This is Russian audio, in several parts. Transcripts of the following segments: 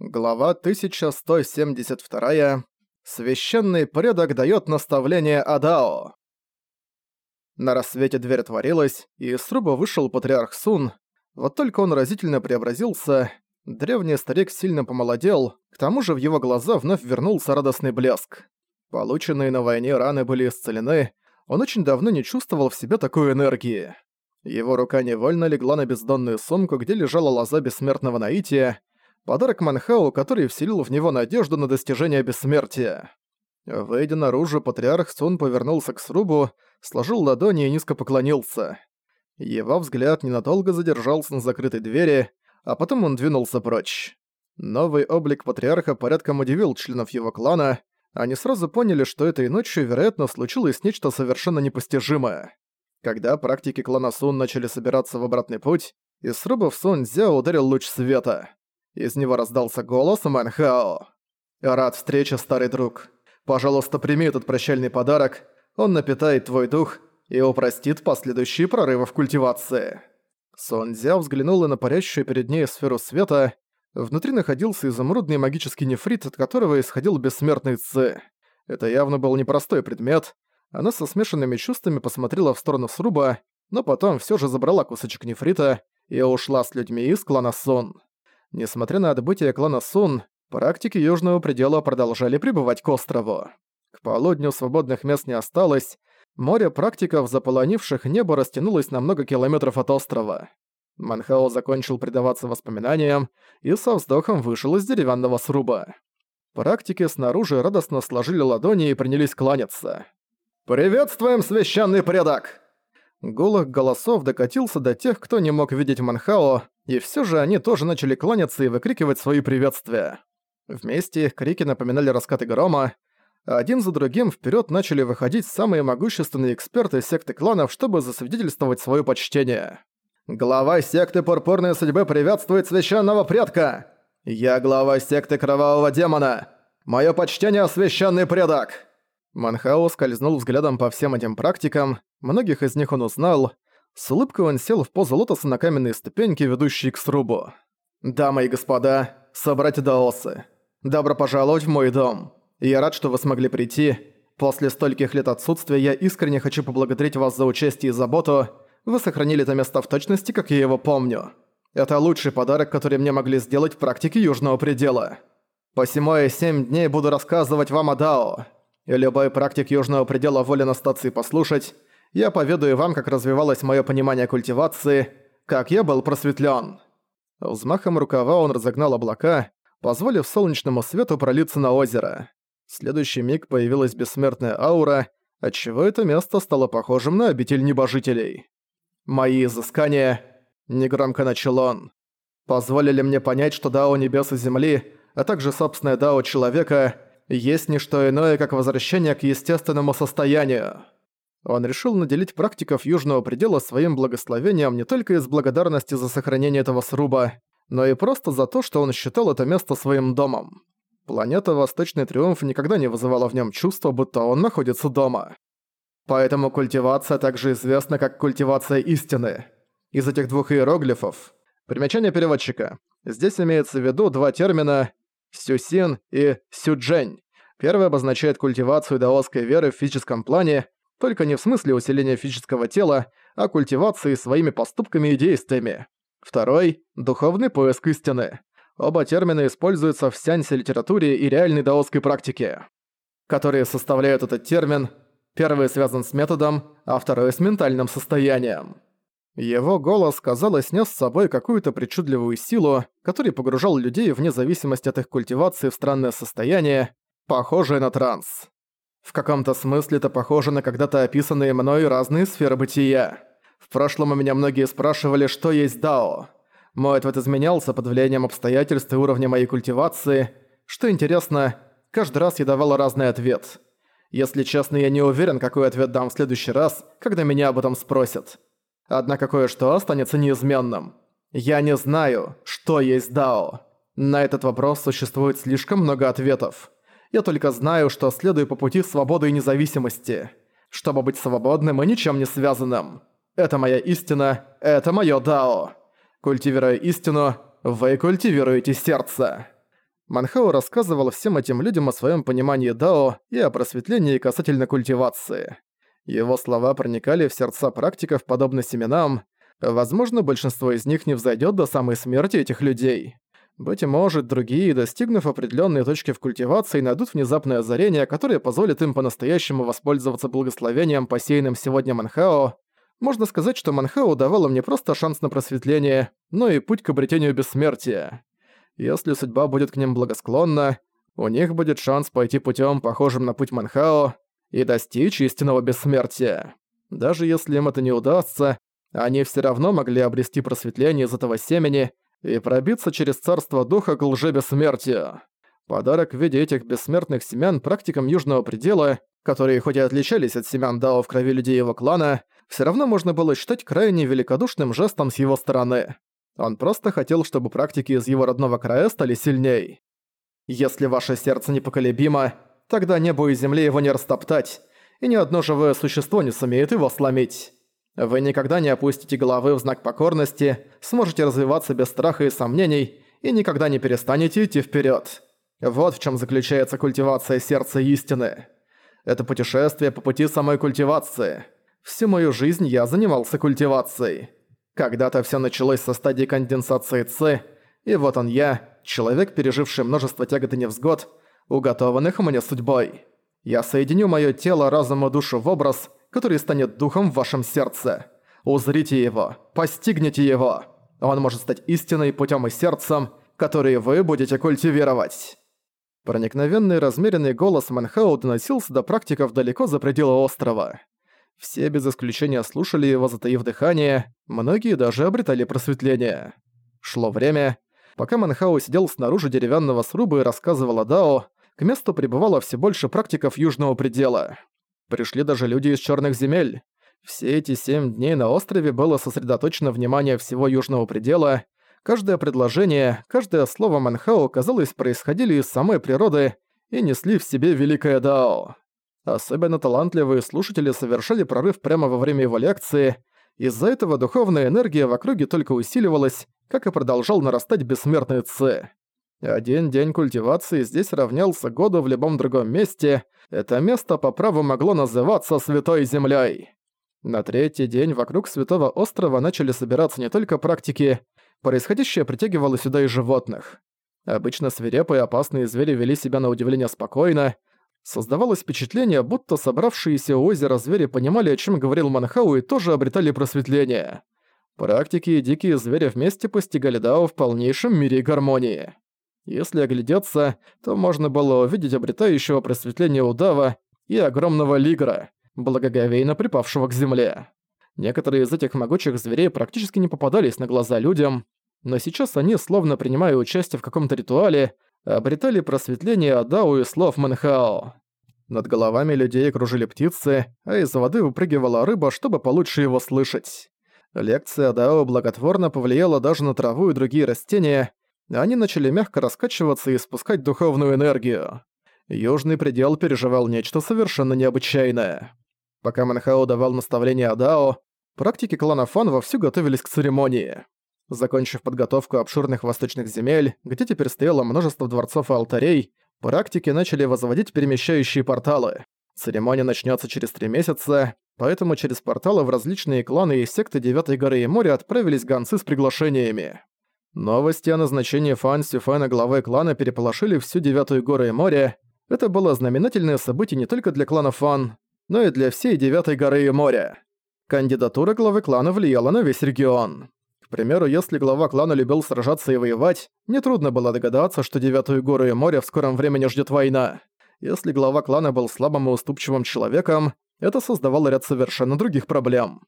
Глава 1172. Священный предок дает наставление Адао. На рассвете дверь отворилась, и из сруба вышел патриарх Сун. Вот только он разительно преобразился. Древний старик сильно помолодел, к тому же в его глаза вновь вернулся радостный блеск. Полученные на войне раны были исцелены, он очень давно не чувствовал в себе такой энергии. Его рука невольно легла на бездонную сумку, где лежала лоза бессмертного наития, Подарок Манхау, который вселил в него надежду на достижение бессмертия. Выйдя наружу, патриарх Сун повернулся к срубу, сложил ладони и низко поклонился. Его взгляд ненадолго задержался на закрытой двери, а потом он двинулся прочь. Новый облик патриарха порядком удивил членов его клана, они сразу поняли, что этой ночью, вероятно, случилось нечто совершенно непостижимое. Когда практики клана Сун начали собираться в обратный путь, из срубов Сун Зя ударил луч света. Из него раздался голос Мэнхао. «Рад встрече, старый друг. Пожалуйста, прими этот прощальный подарок. Он напитает твой дух и упростит последующие прорывы в культивации». Сонзя взглянула на парящую перед ней сферу света. Внутри находился изумрудный магический нефрит, от которого исходил бессмертный ци. Это явно был непростой предмет. Она со смешанными чувствами посмотрела в сторону сруба, но потом все же забрала кусочек нефрита и ушла с людьми из клана Сон. Несмотря на отбытие клана Сун, практики Южного Предела продолжали пребывать к острову. К полудню свободных мест не осталось, море практиков, заполонивших небо, растянулось на много километров от острова. Манхао закончил предаваться воспоминаниям и со вздохом вышел из деревянного сруба. Практики снаружи радостно сложили ладони и принялись кланяться. «Приветствуем, священный предок!» Голых голосов докатился до тех, кто не мог видеть Манхао, и все же они тоже начали кланяться и выкрикивать свои приветствия. Вместе их крики напоминали раскаты грома, а один за другим вперед начали выходить самые могущественные эксперты секты кланов, чтобы засвидетельствовать свое почтение. «Глава секты Пурпурной Судьбы приветствует священного предка! Я глава секты Кровавого Демона! Мое почтение, священный предок!» Манхао скользнул взглядом по всем этим практикам, многих из них он узнал, с улыбкой он сел в позу лотоса на каменные ступеньки, ведущие к срубу. «Дамы и господа, собратья Даосы, добро пожаловать в мой дом. Я рад, что вы смогли прийти. После стольких лет отсутствия я искренне хочу поблагодарить вас за участие и заботу. Вы сохранили это место в точности, как я его помню. Это лучший подарок, который мне могли сделать в практике Южного Предела. Посему я семь дней буду рассказывать вам о Дао. И любой практик Южного Предела волен остаться и послушать, я поведаю вам, как развивалось мое понимание культивации, как я был просветлен. Взмахом рукава он разогнал облака, позволив солнечному свету пролиться на озеро. В следующий миг появилась бессмертная аура, отчего это место стало похожим на обитель небожителей. «Мои изыскания...» — негромко начал он. «Позволили мне понять, что Дао Небес и Земли, а также собственное Дао Человека, есть не что иное, как возвращение к естественному состоянию». Он решил наделить практиков Южного Предела своим благословением не только из благодарности за сохранение этого сруба, но и просто за то, что он считал это место своим домом. Планета Восточный Триумф никогда не вызывала в нем чувства, будто он находится дома. Поэтому культивация также известна как культивация истины. Из этих двух иероглифов. Примечание переводчика. Здесь имеется в виду два термина «сюсин» и «сюджень». Первый обозначает культивацию даосской веры в физическом плане, только не в смысле усиления физического тела, а культивации своими поступками и действиями. Второй – духовный поиск истины. Оба термина используются в сеансе литературе и реальной даосской практике, которые составляют этот термин. Первый связан с методом, а второй с ментальным состоянием. Его голос, казалось, нес с собой какую-то причудливую силу, который погружал людей вне зависимости от их культивации в странное состояние, похожее на транс. В каком-то смысле это похоже на когда-то описанные мной разные сферы бытия. В прошлом у меня многие спрашивали, что есть Дао. Мой ответ изменялся под влиянием обстоятельств и уровня моей культивации. Что интересно, каждый раз я давал разный ответ. Если честно, я не уверен, какой ответ дам в следующий раз, когда меня об этом спросят. Однако кое-что останется неизменным. Я не знаю, что есть Дао. На этот вопрос существует слишком много ответов. Я только знаю, что следую по пути свободы и независимости. Чтобы быть свободным и ничем не связанным. Это моя истина, это моё дао. Культивируя истину, вы культивируете сердце. Манхао рассказывал всем этим людям о своем понимании дао и о просветлении касательно культивации. Его слова проникали в сердца практиков, подобно семенам. Возможно, большинство из них не взойдет до самой смерти этих людей. Быть может, другие, достигнув определенной точки в культивации, найдут внезапное озарение, которое позволит им по-настоящему воспользоваться благословением, посеянным сегодня Манхао. Можно сказать, что Манхао давал им не просто шанс на просветление, но и путь к обретению бессмертия. Если судьба будет к ним благосклонна, у них будет шанс пойти путем, похожим на путь Манхао, и достичь истинного бессмертия. Даже если им это не удастся, они все равно могли обрести просветление из этого семени и пробиться через царство духа к лжебессмертию. Подарок в виде этих бессмертных семян практикам Южного Предела, которые хоть и отличались от семян Дао в крови людей его клана, все равно можно было считать крайне великодушным жестом с его стороны. Он просто хотел, чтобы практики из его родного края стали сильней. Если ваше сердце непоколебимо, тогда небо и земле его не растоптать, и ни одно живое существо не сумеет его сломить. Вы никогда не опустите головы в знак покорности, сможете развиваться без страха и сомнений, и никогда не перестанете идти вперед. Вот в чем заключается культивация сердца истины. Это путешествие по пути самой культивации. Всю мою жизнь я занимался культивацией. Когда-то все началось со стадии конденсации Ц, и вот он я, человек, переживший множество тягот и невзгод, уготованных мне судьбой. Я соединю мое тело, разум и душу в образ, который станет духом в вашем сердце. Узрите его, постигните его. Он может стать истиной путем и сердцем, которые вы будете культивировать. Проникновенный размеренный голос Манхау доносился до практиков далеко за пределы острова. Все без исключения слушали его, затаив дыхание, многие даже обретали просветление. Шло время. Пока Манхау сидел снаружи деревянного сруба и рассказывал о Дао, к месту прибывало все больше практиков Южного Предела. Пришли даже люди из Черных Земель. Все эти семь дней на острове было сосредоточено внимание всего Южного Предела. Каждое предложение, каждое слово Манхао, казалось, происходили из самой природы и несли в себе великое Дао. Особенно талантливые слушатели совершали прорыв прямо во время его лекции, из-за этого духовная энергия в округе только усиливалась, как и продолжал нарастать бессмертный Ци. Один день культивации здесь равнялся году в любом другом месте, это место по праву могло называться Святой Землей. На третий день вокруг Святого Острова начали собираться не только практики, происходящее притягивало сюда и животных. Обычно свирепые опасные звери вели себя на удивление спокойно, Создавалось впечатление, будто собравшиеся у озера звери понимали, о чем говорил Манхау, и тоже обретали просветление. Практики и дикие звери вместе постигали Дао в полнейшем мире гармонии. Если оглядеться, то можно было увидеть обретающего просветление удава и огромного лигра, благоговейно припавшего к земле. Некоторые из этих могучих зверей практически не попадались на глаза людям, но сейчас они, словно принимая участие в каком-то ритуале, обретали просветление Адау и слов Манхао. Над головами людей кружили птицы, а из воды выпрыгивала рыба, чтобы получше его слышать. Лекция Дао благотворно повлияла даже на траву и другие растения, они начали мягко раскачиваться и спускать духовную энергию. Южный предел переживал нечто совершенно необычайное. Пока Манхао давал наставления Адао, практики клана Фан вовсю готовились к церемонии. Закончив подготовку обширных восточных земель, где теперь стояло множество дворцов и алтарей, практики начали возводить перемещающие порталы. Церемония начнется через три месяца, поэтому через порталы в различные кланы и секты Девятой горы и моря отправились гонцы с приглашениями. Новости о назначении Фан Сюфена главой клана переполошили всю Девятую горы и море. Это было знаменательное событие не только для клана Фан, но и для всей Девятой горы и моря. Кандидатура главы клана влияла на весь регион. К примеру, если глава клана любил сражаться и воевать, нетрудно было догадаться, что Девятую гору и море в скором времени ждет война. Если глава клана был слабым и уступчивым человеком, это создавало ряд совершенно других проблем.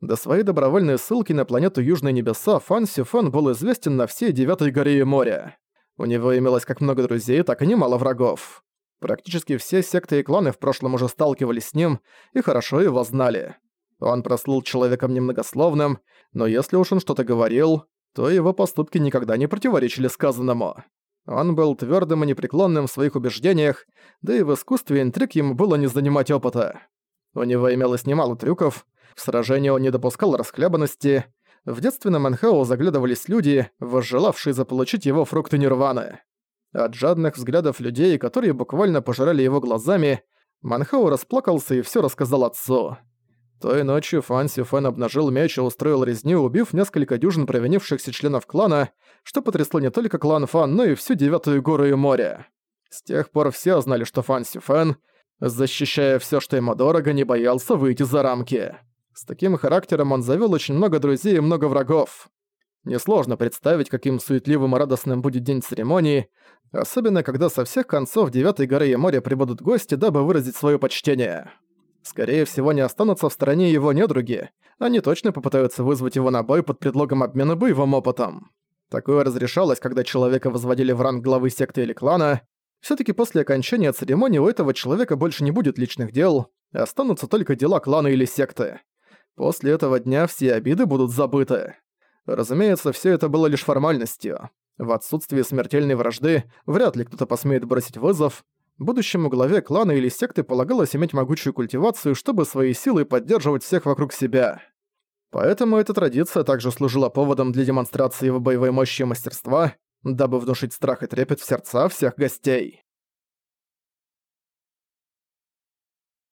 До своей добровольной ссылки на планету Южные Небеса Фан Сюфен был известен на всей Девятой горе и море. У него имелось как много друзей, так и немало врагов. Практически все секты и кланы в прошлом уже сталкивались с ним и хорошо его знали. Он прослыл человеком немногословным, но если уж он что-то говорил, то его поступки никогда не противоречили сказанному. Он был твердым и непреклонным в своих убеждениях, да и в искусстве интриг ему было не занимать опыта. У него имелось немало трюков, в сражении он не допускал расхлябанности, в детстве на Манхау заглядывались люди, возжелавшие заполучить его фрукты нирваны. От жадных взглядов людей, которые буквально пожирали его глазами, Манхау расплакался и все рассказал отцу. Той ночью Фан Сюфен обнажил меч и устроил резню, убив несколько дюжин провинившихся членов клана, что потрясло не только клан Фан, но и всю Девятую Гору и море. С тех пор все знали, что Фан Сюфен, защищая все, что ему дорого, не боялся выйти за рамки. С таким характером он завел очень много друзей и много врагов. Несложно представить, каким суетливым и радостным будет день церемонии, особенно когда со всех концов Девятой горы и моря прибудут гости, дабы выразить свое почтение. Скорее всего, не останутся в стороне его недруги, они точно попытаются вызвать его на бой под предлогом обмена боевым опытом. Такое разрешалось, когда человека возводили в ранг главы секты или клана. все таки после окончания церемонии у этого человека больше не будет личных дел, останутся только дела клана или секты. После этого дня все обиды будут забыты. Разумеется, все это было лишь формальностью. В отсутствие смертельной вражды вряд ли кто-то посмеет бросить вызов. Будущему главе клана или секты полагалось иметь могучую культивацию, чтобы своей силой поддерживать всех вокруг себя. Поэтому эта традиция также служила поводом для демонстрации его боевой мощи и мастерства, дабы внушить страх и трепет в сердца всех гостей.